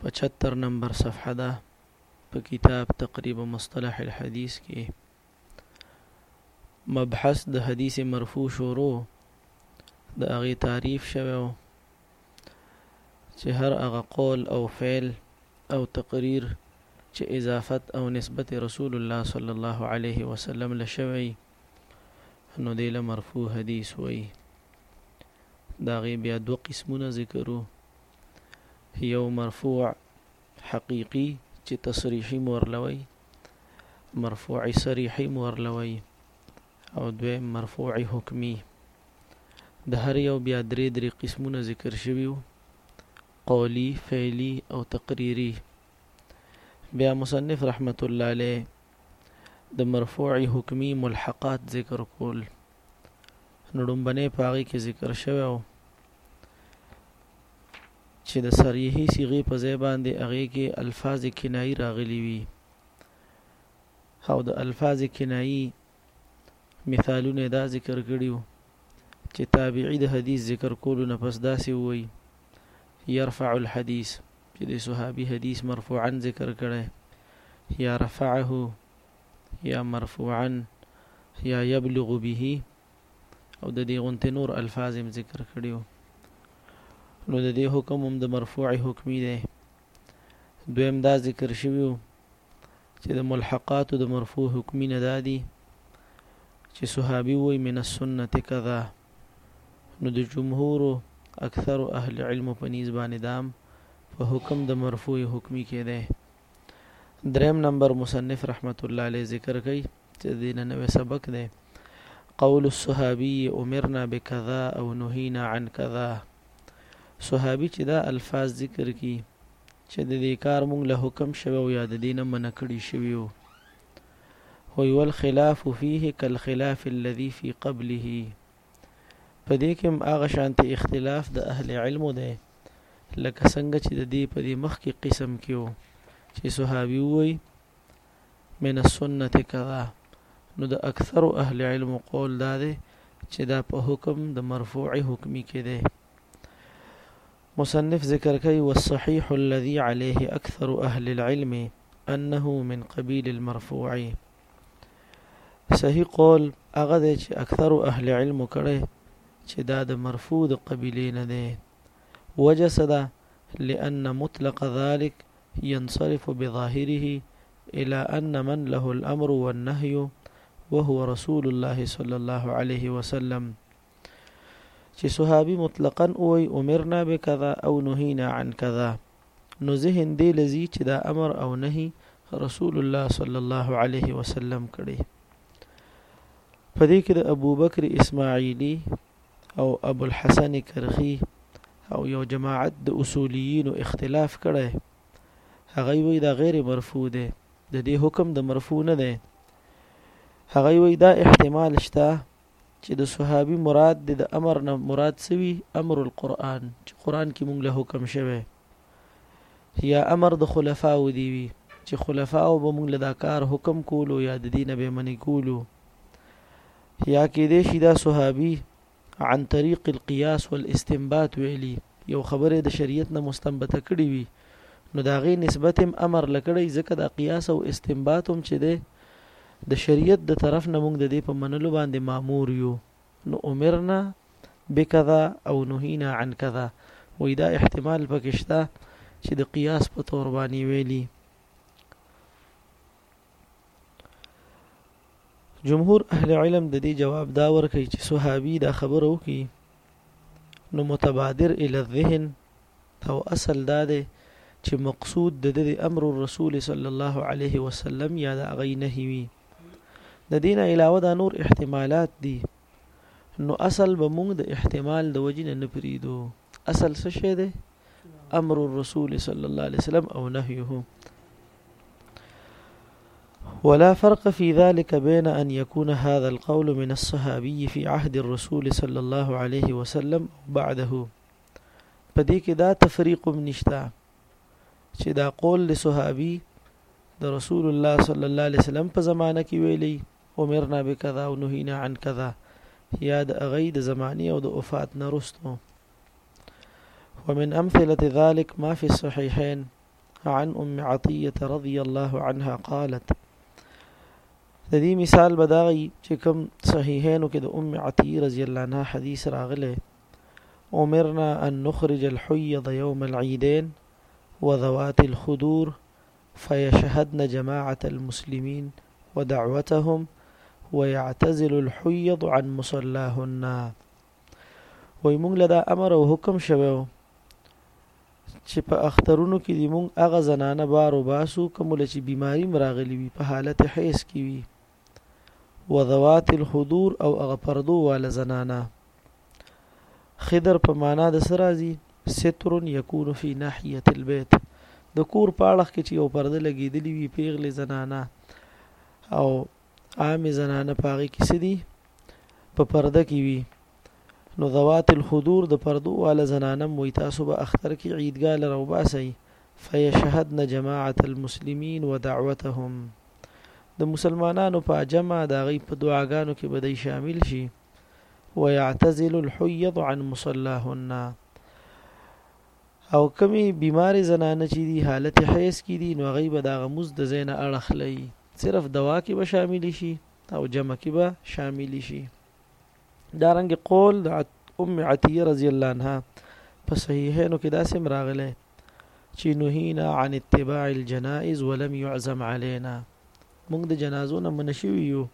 پچهتر نمبر صفحه ده په کتاب تقریب مصطلح الحدیث کې مبحث د حدیث مرفوع شروع د هغه تعریف شوو چې هر هغه قول او فعل او تقریر چې اضافت او نسبت رسول الله صلی الله علیه وسلم لشوی نو دی له مرفوع حدیث وای دا غي بیا دوه قسمونه ذکرو یو مرفوع حقیقی چې تصریحي مورلوي مرفوع صریحي مورلوي او دوی مرفوع حکمی د هر یو بیا درې درې قسمونه ذکر شوی قولی فعلی او تقریری بیا مصنف رحمت الله علیه د مرفوع حکمی ملحقات ذکر کول نو ډومبنه پاغي کې ذکر شوی او چې د صریحي صيغه په ځای باندې هغه کې الفاظ کنایي راغلي وي او د الفاظ کنایي مثالونه دا ذکر کړیو چې تابعی د حدیث ذکر کولو نه پس داسې وایي يرفع الحديث چې د صحابي حديث مرفوعا ذکر کړی يا رفعه يا مرفوعا يا يبلغ به او د دې غونته نور الفاظ هم ذکر کړیو نو د دې حکم هم د مرفوع حکمی دی دویم دا ذکر شویو چې د ملحقات د مرفوع حکمی نه دادي چې صحابي وای من السنه کذا نو د جمهور اکثر اهل علم په نيز باندې دام په حکم د مرفوع حکمی کې ده دریم نمبر مصنف رحمت الله علیه ذکر کوي چې د نوې سبق ده قول الصحابي امرنا بكذا او نهينا عن كذا صحابي چې دا الفاظ ذکر کی چې د دې کار مونږ له حکم شوی او یا د دې نه منع کړي شوي یو خو یول خلاف فيه کالخلاف الذي في قبله په دې کې هغه شانته اختلاف د اهل علم دی لکه څنګه چې د دې په دې مخ کې قسم کېو چې صحابي وای من السنه کذا نو د اکثر اهل علم قول دا دی چې دا په حکم د مرفوع حکمی کې دی مصنف ذکر کوي، والصحيح الذي عليه اکثر اهل العلم انه من قبيل المرفوع صحیح قول هغه دی چې اکثر اهل علم کړي چې دا د مرفوع د قبيلې نه دی وجه صدا لأن مطلق ذلك ينصرف بظاهره إلى أن من له الأمر والنهي وهو رسول الله صلى الله عليه وسلم چې صحابي مطلقاً وای امرنا بکذا او نهینا عن کذا نو ذهن دې لذي چې دا امر او نهي رسول الله صلی الله علیه وسلم کړي په دې کې د ابو بکر اسماعیلی او ابو الحسن کرخی او یو جماعت د اصولیین اختلاف کړي هغه وی دا غیر مرفوع ده د دې حکم د مرفوع نه ده هغه وی دا احتمال شته چې د صحابي مراد دې د امر نه مراد څه وي امر القرآن چې قرآن کې مونږ له حکم شوی یا امر د خلفاو دی وي چې خلفاو به مونږ له دا کار حکم کولو یا د دینه به منی کولو یا کې دې شي دا صحابي عن طریق القیاس والاستنباط ویلي یو خبره یې د شریعت نه مستنبطه کړې وي نو د هغې نسبت هم امر له کړی ځکه دا قیاس او استنباط هم چې دی د شریعت د طرف نه موږ د دې په منلو باندې مامور یو نو امرنا بکذا او نهینا عن کذا وایي دا احتمال پکې شته چې د قیاس په تور باندې ویلي جمهور اهل علم د دې جواب دا ورکړي چې صحابي دا خبره وکړي نو متبادر الى الذهن او اصل دا دی چې مقصود د د امر الرسول صلی الله علیه وسلم یا د غی نهی وی د دین علاوه دا نور احتمالات دي نو اصل به موږ د احتمال د وجې نه نه پریدو اصل څه شی دی امر الرسول صلى الله عليه وسلم او نهيه ولا فرق في ذلك بين أن يكون هذا القول من الصحابي في عهد الرسول صلى الله عليه وسلم بعده په دې کې دا تفریق هم نشته چې دا قول د صحابي د رسول الله صلی الله علیه وسلم په زمانه کې ویلي امرنا بکذا او نهینا عن کذا یا د اغی د زمانی او د وفات نه رستو ومن امثله ذلك ما في الصحيحين عن ام عطيه رضي الله عنها قالت ذي مثال بداغي چې صحيحين صحیحینو ام عطيه رضي الله عنها حديث راغله امرنا ان نخرج الحيض يوم العيدين وذوات الخدور فيشهدن جماعه المسلمين ودعوتهم ويعتزل الحيض عن مصلاهن وای مونږ له دا امر او حکم شوی و چې په اخترونو کې دی مونږ هغه زنانه بار او باسو کوم چې بیماری مراغلی وي په حالت حیض کې وي وذوات الحضور او هغه پردو والا زنانه خضر په معنا د سرازي ستر یکون فی ناحیه البیت د کور پاړخ کې چې یو پرده لګیدلی وي پیغله زنانه او عامې زنانه په هغې کې څه دي په پرده کې وي نو ذوات الخدور د پردو والا زنانه موي تاسو به اختر کې عیدګاه لره وباسي فیشهدن جماعت المسلمین ودعوتهم د مسلمانانو په جمع د غي په دعاګانو کې بدای شامل شي ويعتزل الحيض عن مصلاهن او کومې بیمارې زنانه چې دي حالت حیض کې دي نو هغوی به د هغه مونځ د ځای نه اړخلوي، صرف دوا کې به شاملې شي او جمع کې به شاملې شي. دا رنګ قول د ام عطیه رضی الله عنها په صحیحینو کې داسې هم راغلی چې نهینا عن اتباع الجنائز ولم يعزم علينا موږ د جنازو نه منشوي یو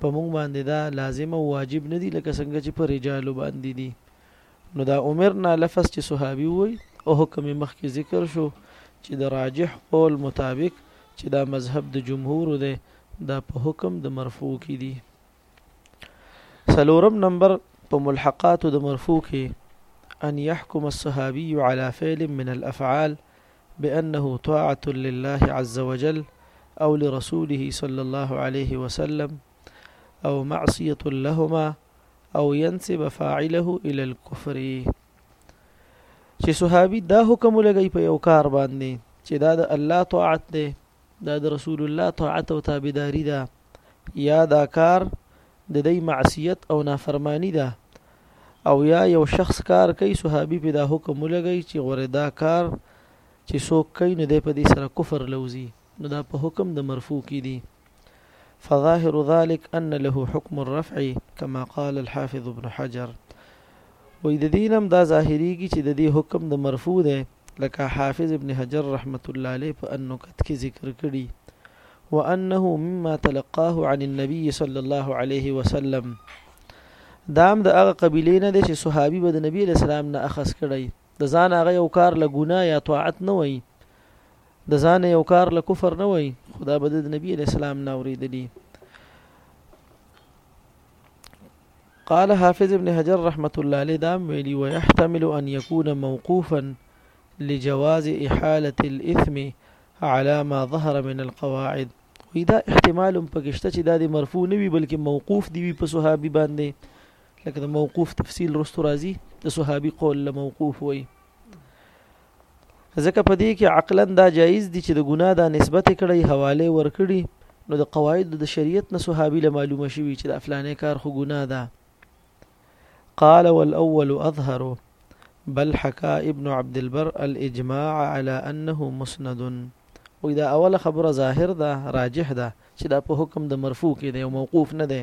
په موږ باندې دا لازم او واجب نه دي لکه څنګه چې په رجالو باندې دي نو دا امرنا لفظ چې صحابي ووي او حکم یې مخکې ذکر شو چې د راجح قول مطابق چې دا مذهب د جمهور دی دا په حکم د مرفوع کې دي سلورم نمبر په ملحقات د مرفوع کې ان يحكم الصحابي على فعل من الافعال بانه طاعه لله عز وجل او لرسوله صلى الله عليه وسلم او معصيه لهما او ينسب فاعله الى الكفر چې صحابي دا حکم لګی په یو کار باندې چې دا د الله طاعت دی دا د رسول الله طاعت او تابعداري ده یا دا کار د دې معصیت او نافرمانی ده او یا یو شخص کار کوي صحابي په دا حکم لګی چې غره دا کار چې څوک کوي نو د په دې سره کفر لوزي نو دا په حکم د مرفوع کې دي فظاهر ذلك ان له حکم الرفع كما قال الحافظ ابن حجر وې د دینم دا ظاهریږي چې د دې حکم د مرفوع ده لکه حافظ ابن حجر رحمت الله علیه په انکت کې ذکر کړي وانه مما تلقاه عن النبي صلى الله عليه وسلم دام د دا هغه قبيله نه دي چې صحابي به د نبی اسلام نه اخص کړي د ځان هغه یو کار له ګناه یا طاعت نه وای د ځان یو کار له کفر نه وای خدا به د نبی علی السلام نه اوریدلی قال حافظ ابن حجر رحمة الله عليه دام ویلی ويحتمل أن يكون موقوفا لجواز إحالة الإثم على ما ظهر من القواعد وی دا احتمال پکشته چې دا د مرفوع نه وي بلکې موقوف دی وي په صحابي باندې لکه د موقوف تفصیل رستو راځي د صحابي قول له موقوف وي ځکه په دې کې عقلا دا جایز دي چې د ګناه دا نسبت کړي حواله ورکړي نو د قواعد د شریعت نه صحابي له معلومه شوي چې د افلانې کار خو ګناه ده قال والاول اظهر بل حكى ابن عبد البر الاجماع على انه مسند واذا اول خبر ظاهر ده راجح ده چې دا په حکم د مرفوع کې دی او موقوف نه دی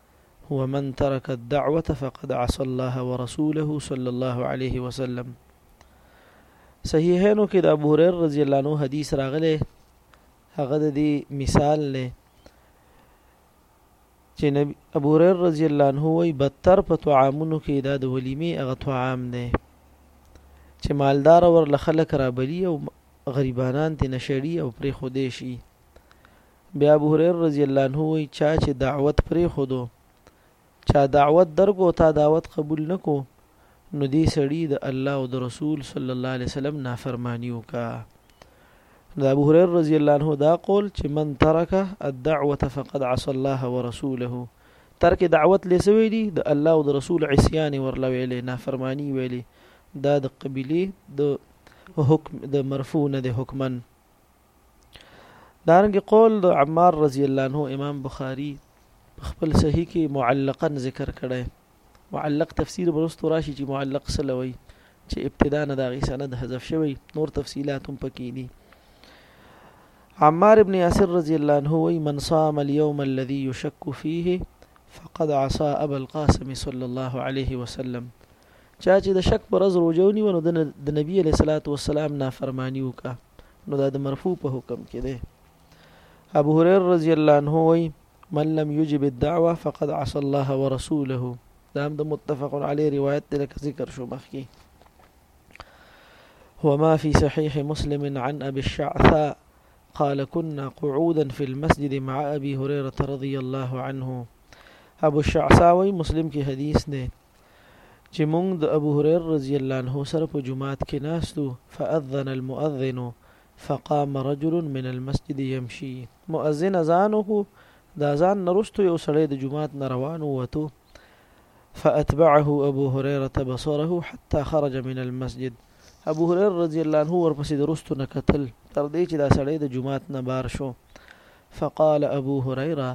ومن ترک الدعوة فقد عصى الله ورسوله صلی الله علیه وسلم صحیحینو کې د ابو هريره رضی الله عنه حدیث راغلی هغه د دې مثال نه چې نبی ابو هريره رضی الله عنه وی بدتر په طعامونو کې دا د ولیمې هغه طعام دی چې مالدار ور لخلک را بلی او غریبانان ته نشړي او پرې خودې شي بیا ابو هريره رضی الله عنه وی چا چې دعوت پرې خودو چا دعوت درکو تا دعوت قبول نکو نو دې سړی د الله او د رسول صلی الله علیه وسلم نافرمانی وکا د ابو هريره رضی الله عنه دا قول چې من ترک الدعوه فقد عصى الله ورسوله ترک دعوت لسوي دي د الله او د رسول عصيان ورلا ویلې نافرمانی ویلې دا د قبيله د حکم د مرفوع نه د حکمن دارنګ قول د عمار رضی الله عنه امام بخاری په خپل صحیح کې معلقا ذکر کړی معلق تفسیر برستو راشي چې معلق سلوي چې ابتدا نه داغي سند حذف شوی نور تفصيلات هم پکې دي عمار ابن ياسر رضی الله عنه وی من صام اليوم الذي يشك فيه فقد عصى ابا القاسم صلى الله عليه وسلم چا چې د شک پر ورځ روژه ونیوه نو د نبی علیه الصلاة والسلام نافرمانی وکړه نو دا د مرفوع په حکم کې دی ابو هريره رضی الله عنه وایي من لم يجب الدعوه فقد عصى الله ورسوله دا هم د متفق علی روایت دی لکه ذکر شو مخکې وما في صحيح مسلم عن أبي الشعثاء قال كنا قعودا في المسجد مع أبي هريرة رضي الله عنه ابو الشعثاء وي مسلم کې حدیث دی چې مونږ د ابو هريره رضي الله عنه سره په جومات کې ناست وو، فأذن المؤذن فقام رجل من المسجد يمشي، مؤذن اذان وکړو، د اذان نه وروسته یو سړی د جومات نه روان ووتو، فأتبعه ابو هريره بصره حتى خرج من المسجد، ابو هريره رضي الله عنه ورپسې د وروسته نه کتل تر دې چې دا سړی د جومات نه بار شو، فقال ابو هريره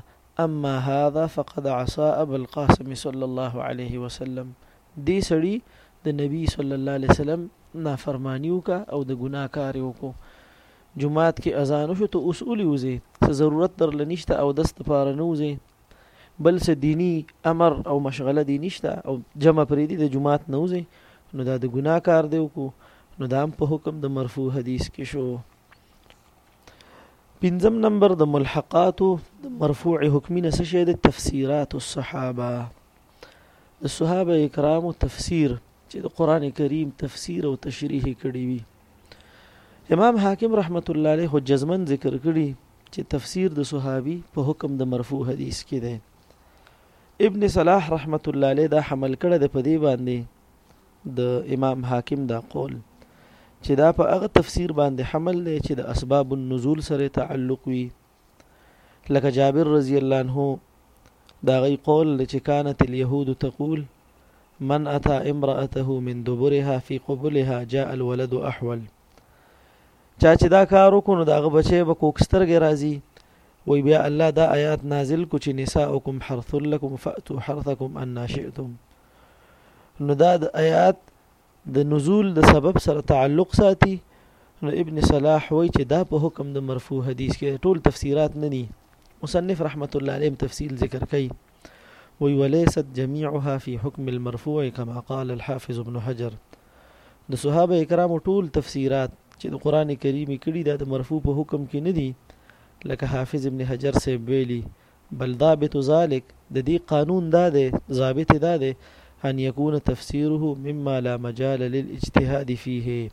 اما هذا فقد عصا ابا القاسم صلی الله علیه وسلم دې سړي د نبي صلی الله علیه وسلم نافرمانی وکا او د ګناه کار وکړو جمعات کې اذان شو ته اوس اولی وزي څه ضرورت در لنیشته او دست پاره نه وزي بل څه دینی امر او مشغله دی نشته او جمع پرې دي د جمعات نه وزي نو دا د ګناه کار دی وکړو نو دا هم په حکم د مرفوع حدیث کې شو پنځم نمبر د ملحقات د مرفوع حکمی نه څه د تفسیرات الصحابه د صحابه کرامو تفسیر چې د قران کریم تفسیر او تشریح کړي وي امام حاکم رحمت الله علیه جزمن ذکر کړي چې تفسیر د صحابي په حکم د مرفوع حدیث کې ده ابن صلاح رحمت الله علیه دا حمل کړه د پدی باندې د امام حاکم دا قول چې دا په هغه تفسیر باندې حمل دی چې د اسباب النزول سره تعلق وي لکه جابر رضی الله عنه دا غي قول چې كانت اليهود تقول من اتى امراته من دبرها في قبلها جاء الولد احول چا چې دا کار وکړو دا غ بچي به کوکسترګې راځي وی بیا الله دا آیات نازل کو چې نساءکم حرث لكم فاتوا حرثکم ان شئتم نو دا د آیات د نزول د سبب سره تعلق ساتي نو ابن صلاح وایي چې دا په حکم د مرفوع حدیث کې ټول تفسیرات نه دي مصنف رحمت الله علیه تفصیل ذکر کوي وی وليست جميعها في حكم المرفوع كما قال الحافظ ابن حجر د صحابه کرام ټول تفسیرات چې د قران کریم کړي دا د مرفوع په حکم کې نه دي لکه حافظ ابن حجر سیب ویلي بل ضابط ذلک د دې قانون دا دی ضابط یې دا دی ان يكون تفسيره مما لا مجال للاجتهاد فيه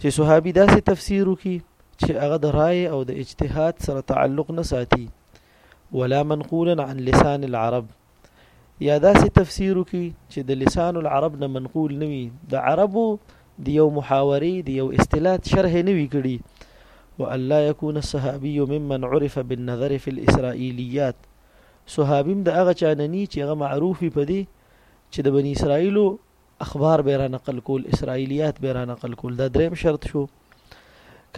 چې صحابي داسې تفسیر وکي چې هغه د رائے او د اجتهاد سره تعلق نه ساتي ولا منقولا عن لسان العرب یا داسې تفسیر وکي چې د لسان العرب نه منقول نوي د عربو د یو محاورې د یو اصطلاح شرح نه وی کړي والا يكون الصحابي ممن عرف بالنظر في الاسرائيليات صحابیم د هغه چاننی چې هغه معروف وي پدې چې د بنی اسرائیلو اخبار به را نقل کول اسرائیلیات به را نقل کول دا دریم شرط شو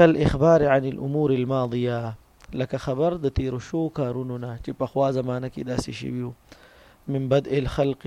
کل اخبار عن الامور الماضيه لکه خبر د تیر شو کارونو نه چې په خوا زمانه کې داسې شویو من بدء الخلق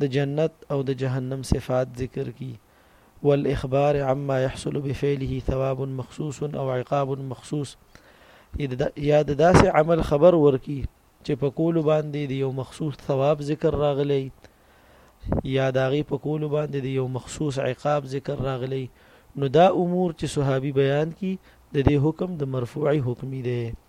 د جنت او د جهنم صفات ذکر کی والاخبار عما يحصل بفعله ثواب مخصوص او عقاب مخصوص یا د داسې عمل خبر ورکی چې په کول باندې د یو مخصوص ثواب ذکر راغلی یا داغي په کول باندې د یو مخصوص عقاب ذکر راغلی نو دا امور چې صحابي بیان کی د دې حکم د مرفوع حکمی دی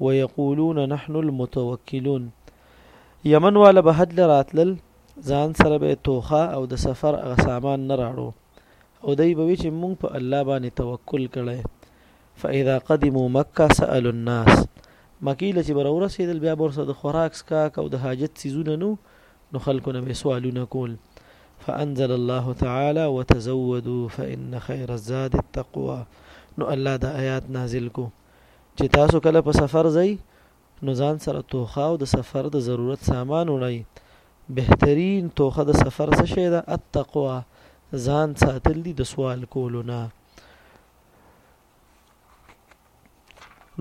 ويقولون نحن المتوکلون یمن والا به حد له راتلل ځان سره به توخه او د سفر هغه سامان نه راړو او دای به چې مونږ په الله باندې توکل کړی فاذا قدموا مکه سالوا الناس مکی لچ بر ورسېدل بیا برسه د خوراک سکاک او د حاجت سيزونه نو نو خلکو نه سوالونه کول فانزل الله تعالی وتزودوا فان خير الزاد التقوى نو الله دا آیات نازل کو چې تاسو کله په سفر ځئ نو ځان سره توخه او د سفر د ضرورت سامان وړئ بهترین توخه د سفر څه شي ده التقوا ځان ساتل دي د سوال کولو نه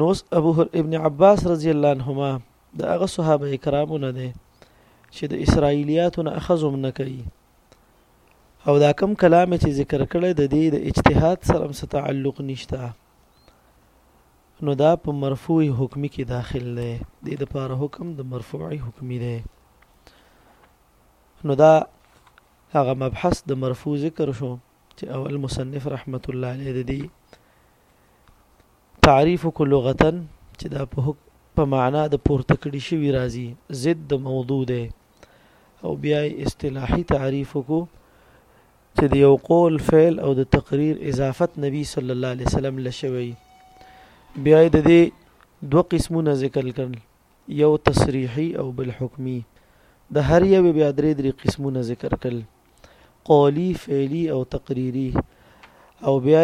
نو ابو هر ابن عباس رضی الله عنهما د هغه صحابه کرامو نه دي چې د اسرایلیاتو نه اخذم نه کوي او دا کم کلام چې ذکر کړی د دې د اجتهاد سره هم تعلق نشته نو دا په مرفوع حکمی کې داخل دی د دې لپاره حکم د مرفوع حکمی دی نو دا هغه مبحث د مرفوع ذکر شو چې اول مصنف رحمت الله علیه د دې تعریف کو لغتن چې دا په حکم په معنا د پورته کړي شوی راځي ضد د موضوع ده او بیا اصطلاحي تعریف کو چې د یو قول فعل او د تقریر اضافت نبی صلی الله علیه وسلم لشوی بیا د دې دوه قسمونه ذکر کړل یو تصریحي او بل حکمی د هر یو بیا درې درې قسمونه ذکر کړل قولی فعلی او تقریری او بیا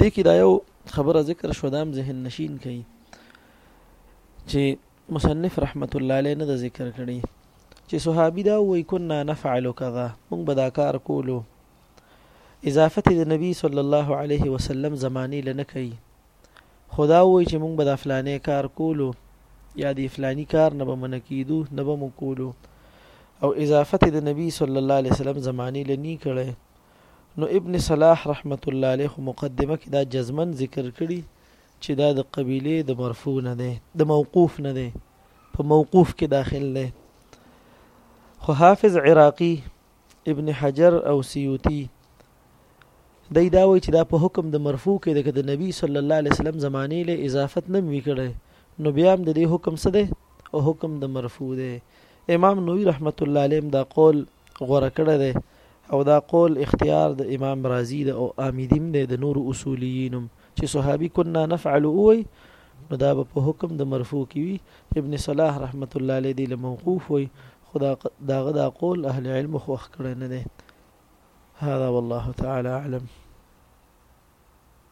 دې کې دا یو خبره ذکر شو دام ذهن نشین کوي چې مصنف رحمت الله علیه نه ذکر کړي چې صحابي دا وای کنا نفعل کذا موږ به دا کار کولو اضافه د نبی صلی الله علیه وسلم زمانی لنه کوي خدا وای چې موږ به دا فلانه کار کولو یا دی فلانی کار نه به من کیدو نه به مو کولو او اضافه د نبی صلی الله علیه وسلم زمانی لنی کړي نو ابن صلاح رحمت الله علیه خو مقدمه کې دا جزمن ذکر کړي چې دا د قبيله د مرفوع نه ده د موقوف نه ده په موقوف کې داخل ده خو حافظ عراقي ابن حجر او سیوطي دای دا وایي چې دا په حکم د مرفوع کې ده د نبی صلی الله علیه وسلم زمانه له اضافت نه وی کړي نو بیا هم د دې حکم څه ده او حکم د مرفوع ده امام نووي رحمت الله علیه دا قول غوړه کړی دی او دا قول اختیار د امام رازی ده او آمیدیم دی د نورو اصولیینم چې صحابی کنا نفعل اوی نو دا به په حکم د مرفوع کې وي ابن صلاح رحمت الله علیه دی له موقوف وي خدا داغه دا قول اهل علم خو خکړه نه ده هذا والله تعالى اعلم